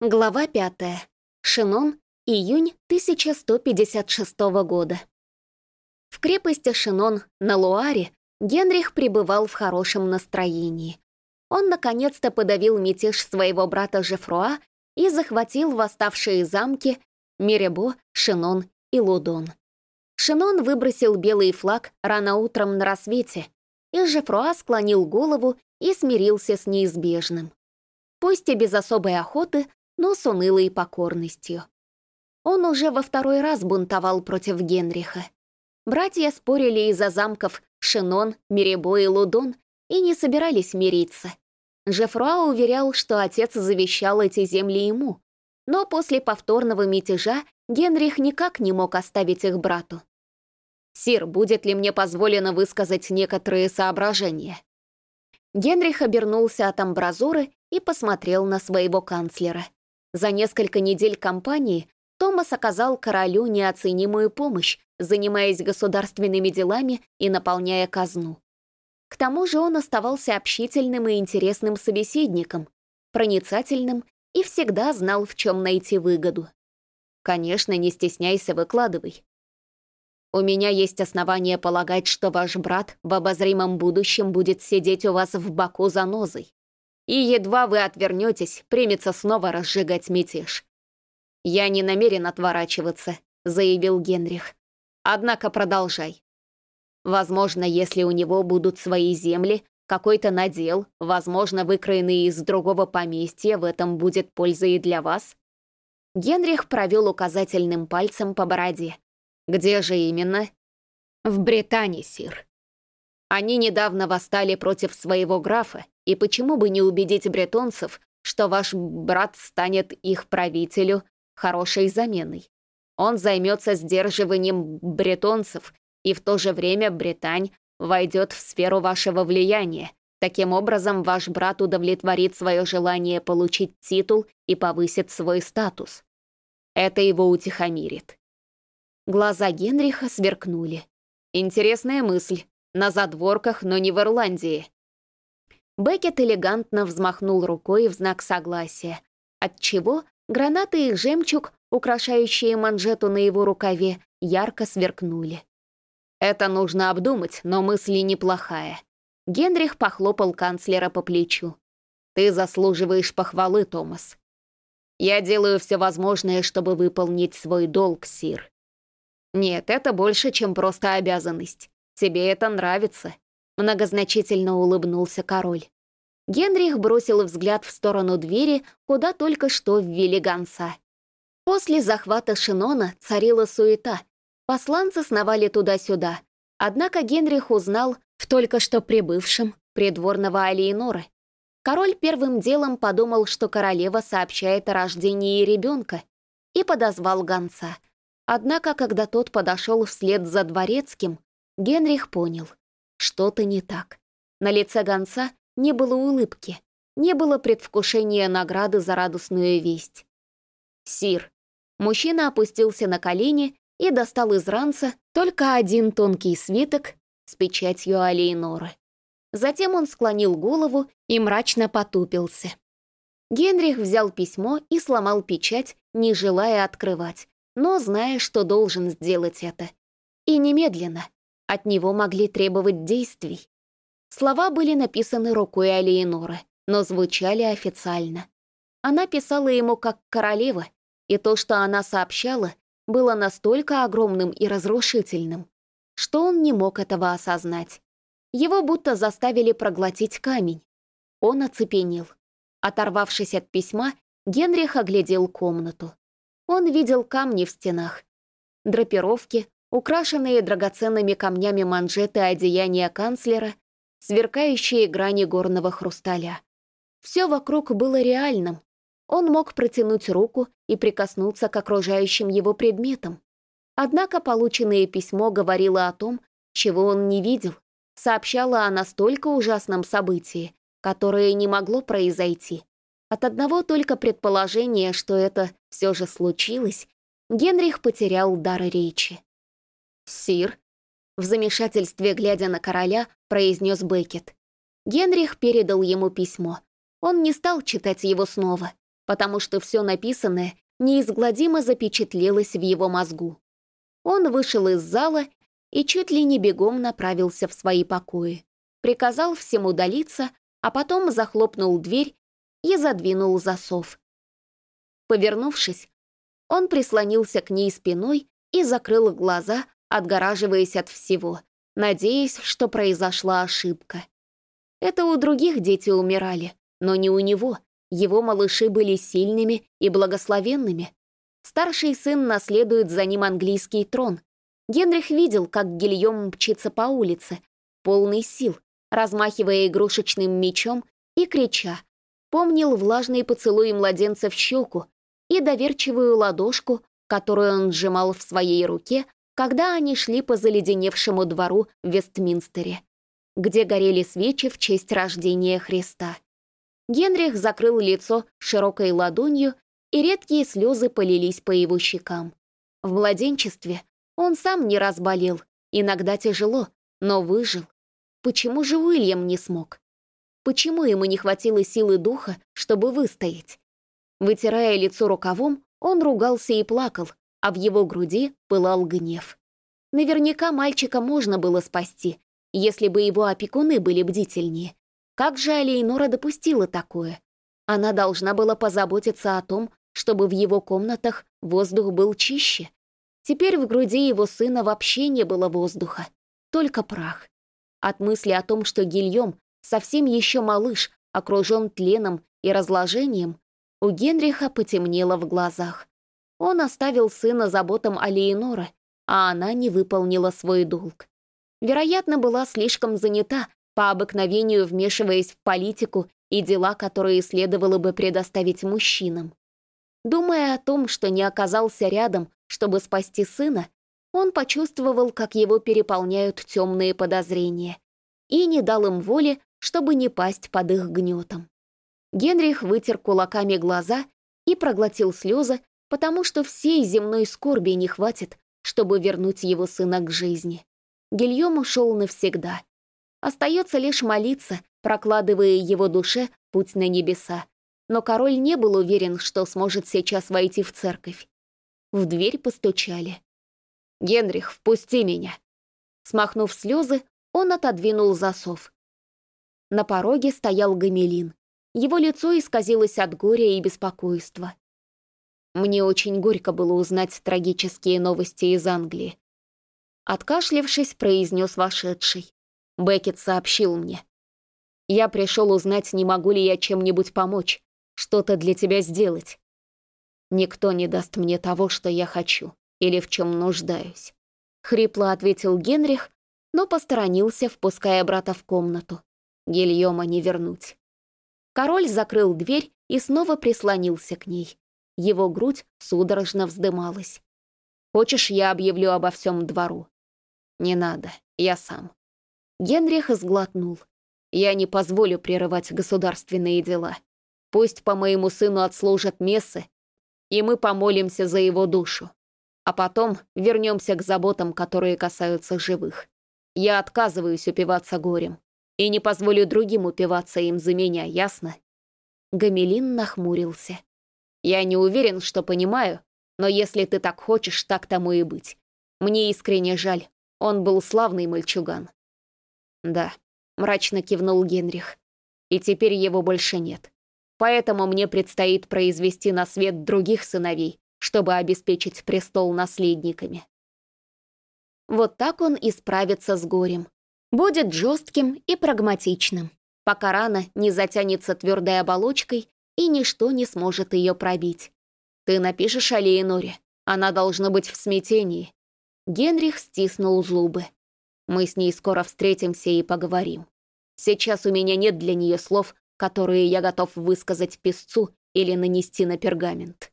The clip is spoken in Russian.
Глава пятая. Шинон, июнь 1156 года. В крепости Шинон на Луаре Генрих пребывал в хорошем настроении. Он наконец-то подавил мятеж своего брата Жефруа и захватил восставшие замки Миребо, Шинон и Лудон. Шинон выбросил белый флаг рано утром на рассвете, и Жефруа склонил голову и смирился с неизбежным. Пусть и без особой охоты, но с унылой покорностью. Он уже во второй раз бунтовал против Генриха. Братья спорили из-за замков Шинон, Миребо и Лудон и не собирались мириться. Жефруа уверял, что отец завещал эти земли ему, но после повторного мятежа Генрих никак не мог оставить их брату. «Сир, будет ли мне позволено высказать некоторые соображения?» Генрих обернулся от амбразуры и посмотрел на своего канцлера. За несколько недель кампании Томас оказал королю неоценимую помощь, занимаясь государственными делами и наполняя казну. К тому же он оставался общительным и интересным собеседником, проницательным и всегда знал, в чем найти выгоду. Конечно, не стесняйся, выкладывай. У меня есть основания полагать, что ваш брат в обозримом будущем будет сидеть у вас в боку за нозой и едва вы отвернетесь, примется снова разжигать мятеж. «Я не намерен отворачиваться», — заявил Генрих. «Однако продолжай. Возможно, если у него будут свои земли, какой-то надел, возможно, выкроенный из другого поместья, в этом будет польза и для вас». Генрих провел указательным пальцем по бороде. «Где же именно?» «В Британии, сир. Они недавно восстали против своего графа, и почему бы не убедить бретонцев, что ваш брат станет их правителю хорошей заменой? Он займется сдерживанием бретонцев, и в то же время Британь войдет в сферу вашего влияния. Таким образом, ваш брат удовлетворит свое желание получить титул и повысит свой статус. Это его утихомирит. Глаза Генриха сверкнули. Интересная мысль. На задворках, но не в Ирландии. Беккет элегантно взмахнул рукой в знак согласия, отчего гранаты и жемчуг, украшающие манжету на его рукаве, ярко сверкнули. «Это нужно обдумать, но мысль неплохая». Генрих похлопал канцлера по плечу. «Ты заслуживаешь похвалы, Томас. Я делаю все возможное, чтобы выполнить свой долг, Сир. Нет, это больше, чем просто обязанность. Тебе это нравится. Многозначительно улыбнулся король. Генрих бросил взгляд в сторону двери, куда только что ввели гонца. После захвата Шинона царила суета. Посланцы сновали туда-сюда. Однако Генрих узнал в только что прибывшем придворного Алиенора. Король первым делом подумал, что королева сообщает о рождении ребенка, и подозвал гонца. Однако, когда тот подошел вслед за дворецким, Генрих понял — что-то не так. На лице гонца не было улыбки, не было предвкушения награды за радостную весть. «Сир». Мужчина опустился на колени и достал из ранца только один тонкий свиток с печатью Алейноры. Затем он склонил голову и мрачно потупился. Генрих взял письмо и сломал печать, не желая открывать, но зная, что должен сделать это. И немедленно. От него могли требовать действий. Слова были написаны рукой Алиеноры, но звучали официально. Она писала ему как королева, и то, что она сообщала, было настолько огромным и разрушительным, что он не мог этого осознать. Его будто заставили проглотить камень. Он оцепенел. Оторвавшись от письма, Генрих оглядел комнату. Он видел камни в стенах, драпировки, украшенные драгоценными камнями манжеты одеяния канцлера, сверкающие грани горного хрусталя. Все вокруг было реальным. Он мог протянуть руку и прикоснуться к окружающим его предметам. Однако полученное письмо говорило о том, чего он не видел, сообщало о настолько ужасном событии, которое не могло произойти. От одного только предположения, что это все же случилось, Генрих потерял дар речи. «Сир», — в замешательстве глядя на короля, произнес Беккет. Генрих передал ему письмо. Он не стал читать его снова. потому что все написанное неизгладимо запечатлелось в его мозгу. Он вышел из зала и чуть ли не бегом направился в свои покои. Приказал всем удалиться, а потом захлопнул дверь и задвинул засов. Повернувшись, он прислонился к ней спиной и закрыл глаза, отгораживаясь от всего, надеясь, что произошла ошибка. Это у других дети умирали, но не у него. Его малыши были сильными и благословенными. Старший сын наследует за ним английский трон. Генрих видел, как Гильем мчится по улице, полный сил, размахивая игрушечным мечом и крича. Помнил влажные поцелуи младенца в щеку и доверчивую ладошку, которую он сжимал в своей руке, когда они шли по заледеневшему двору в Вестминстере, где горели свечи в честь рождения Христа. Генрих закрыл лицо широкой ладонью, и редкие слезы полились по его щекам. В младенчестве он сам не раз болел, иногда тяжело, но выжил. Почему же Уильям не смог? Почему ему не хватило силы духа, чтобы выстоять? Вытирая лицо рукавом, он ругался и плакал, а в его груди пылал гнев. Наверняка мальчика можно было спасти, если бы его опекуны были бдительнее. Как же Алейнора допустила такое? Она должна была позаботиться о том, чтобы в его комнатах воздух был чище. Теперь в груди его сына вообще не было воздуха, только прах. От мысли о том, что Гильем, совсем еще малыш, окружен тленом и разложением, у Генриха потемнело в глазах. Он оставил сына заботам Алиенора, а она не выполнила свой долг. Вероятно, была слишком занята, по обыкновению вмешиваясь в политику и дела, которые следовало бы предоставить мужчинам. Думая о том, что не оказался рядом, чтобы спасти сына, он почувствовал, как его переполняют темные подозрения, и не дал им воли, чтобы не пасть под их гнетом. Генрих вытер кулаками глаза и проглотил слезы, потому что всей земной скорби не хватит, чтобы вернуть его сына к жизни. Гильем ушел навсегда, Остается лишь молиться, прокладывая его душе путь на небеса. Но король не был уверен, что сможет сейчас войти в церковь. В дверь постучали. «Генрих, впусти меня!» Смахнув слезы, он отодвинул засов. На пороге стоял Гамелин. Его лицо исказилось от горя и беспокойства. Мне очень горько было узнать трагические новости из Англии. Откашлившись, произнес вошедший. Беккет сообщил мне. Я пришел узнать, не могу ли я чем-нибудь помочь, что-то для тебя сделать. Никто не даст мне того, что я хочу или в чем нуждаюсь. Хрипло ответил Генрих, но посторонился, впуская брата в комнату. Гильома не вернуть. Король закрыл дверь и снова прислонился к ней. Его грудь судорожно вздымалась. «Хочешь, я объявлю обо всем двору?» «Не надо, я сам». Генрих сглотнул. «Я не позволю прерывать государственные дела. Пусть по моему сыну отслужат мессы, и мы помолимся за его душу. А потом вернемся к заботам, которые касаются живых. Я отказываюсь упиваться горем и не позволю другим упиваться им за меня, ясно?» Гамелин нахмурился. «Я не уверен, что понимаю, но если ты так хочешь, так тому и быть. Мне искренне жаль, он был славный мальчуган. «Да», — мрачно кивнул Генрих. «И теперь его больше нет. Поэтому мне предстоит произвести на свет других сыновей, чтобы обеспечить престол наследниками». Вот так он и справится с горем. Будет жестким и прагматичным, пока рана не затянется твердой оболочкой и ничто не сможет ее пробить. Ты напишешь о Леоноре. Она должна быть в смятении. Генрих стиснул зубы. Мы с ней скоро встретимся и поговорим. Сейчас у меня нет для нее слов, которые я готов высказать песцу или нанести на пергамент.